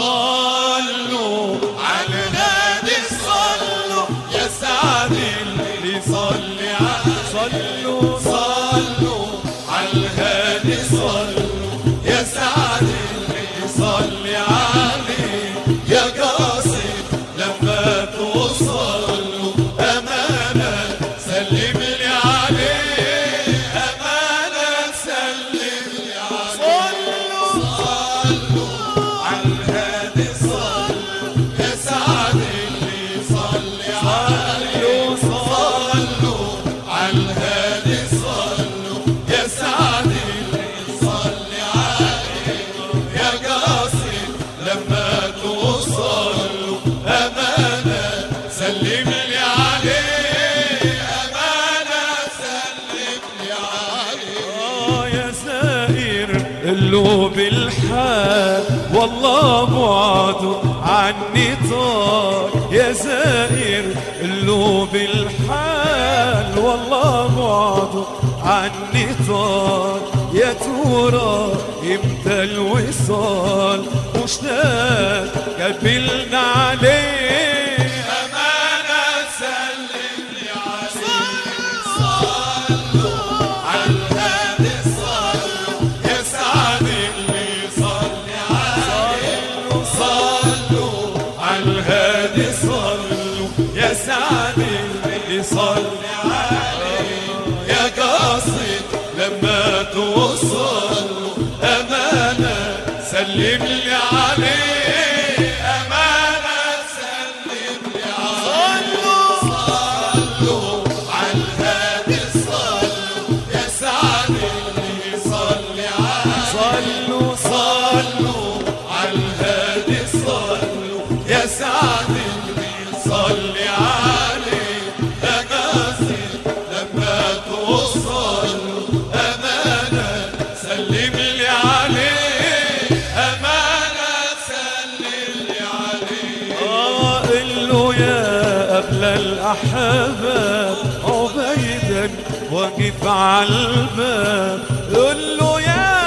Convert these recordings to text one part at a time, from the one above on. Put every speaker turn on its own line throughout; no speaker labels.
صلوا على الهادي صلوا يا سعد اللي صلي على صلوا صلوا على الهادي صلوا يا سعد اللي صلي عليه. يا قاصد لما توصلوا أمانة سلم لي عليه. أمانة سلم لي عليه. صلوا على
اللو بالحال والله بعده عني طار يا سائر اللو بالحال والله بعده عني طار يا ترى إمتى الوصال؟ مشتاق قبلنا عليه
سلم
واقف على الباب قل له يا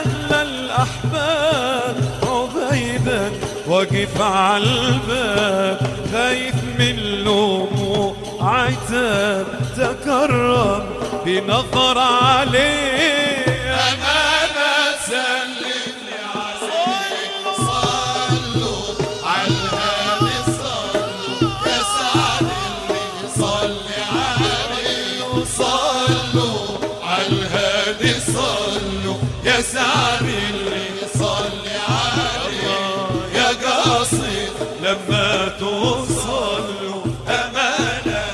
أهل الأحباب عبيدا واقف على الباب خايف من لوم وعتاب تكرم بنظر عليه.
أمانة سلم لي عليه صلوا على الهادي صلوا يا سعد اللي صلي عليه صلوا سعد اللي صلي عليه. يا قاصد لما توصلوا أمانة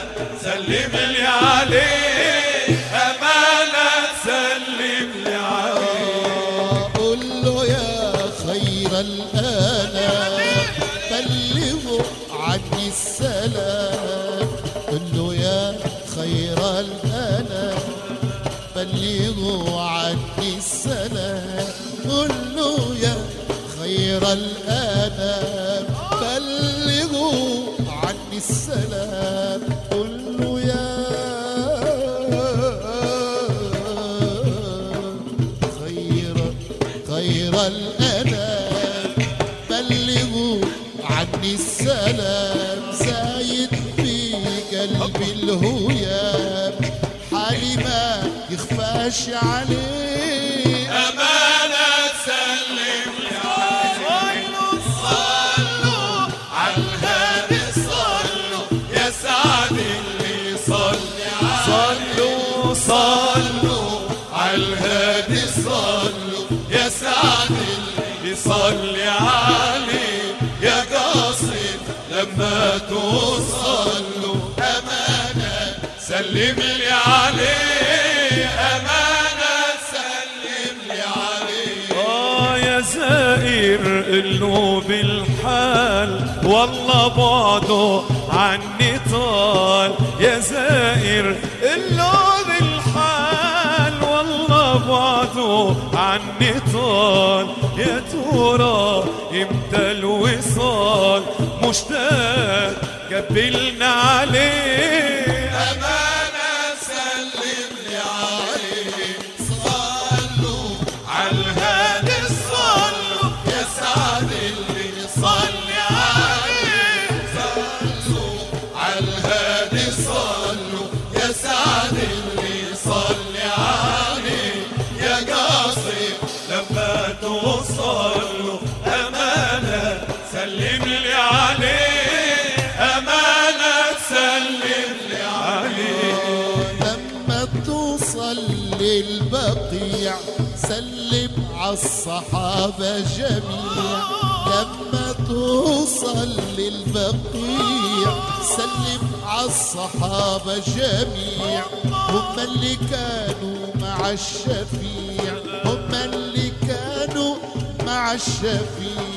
سلم لي عليه. أمانة سلم لي عليه.
قل له يا خير الآلام بلغوا عني السلام. قل له يا خير الآلام بلغوا عني السلام. له يا خير الآلام بلغوا عني السلام. له يا خير خير الأنام بلغوا عني السلام. زايد في قلبي الهيام حالي ما يخفاش عليه
أمانة سلم لي عليه صلوا على الهادي صلوا يا سعد اللي صلي صلوا صلوا على الهادي صلوا يا سعد اللي صلي عليه يا قاصد لما توصلوا أمانة سلم لي عليه
آه والله بعده عني طال. يا زائر اللو بالحال والله بعده عني طال. يا ترى إمتى الوصال؟ مشتاق قبلنا عليه
سلم لي عليه أمانة سلم لي عليه. لما توصل للبقيع
سلم عالصحابة جميع. لما توصل للبقيع سلم عالصحابة جميع. هم اللي كانوا مع الشفيع هم اللي كانوا مع الشفيع.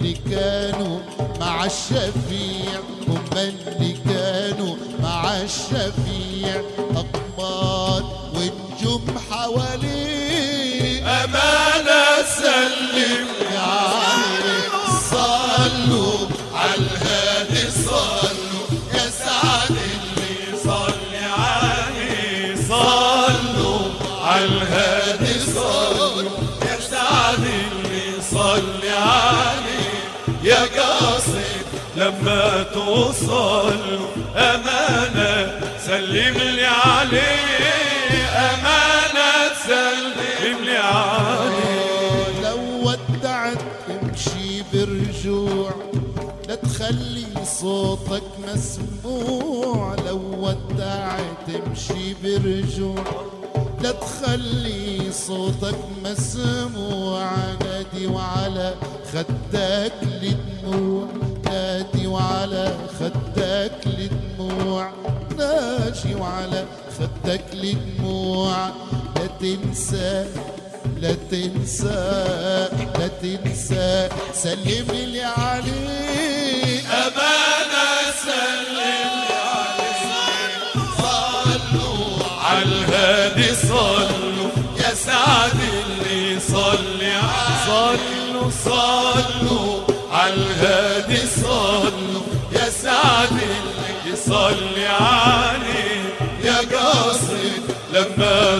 اللي كانوا مع الشفيع هم اللي كانوا مع الشفيع. أقمار ونجوم حواليه
أمانة سلم
عليه صلوا
على الهادي صلوا يا سعد اللي صلي عليه. صلوا على الهادي صلوا يا سعد اللي صلي عليه. يا قاصد
لما توصل أمانة سلم لي عليه. أمانة سلم لي عليه.
لو ودعت امشي برجوع لا تخلي صوتك مسموع. لو ودعت امشي برجوع لا تخلي صوتك مسموع. نادي وعلى خدك لدموع نادي وعلى خدك لدموع ناجي وعلى خدك لدموع لا تنسى لا تنسى لا تنسى. سلم لي عليه
أمانة سلم صلوا
على الهادي
صلوا على الهادي صلوا. يا سعد اللي
صلي عليه
يا قاصد
لما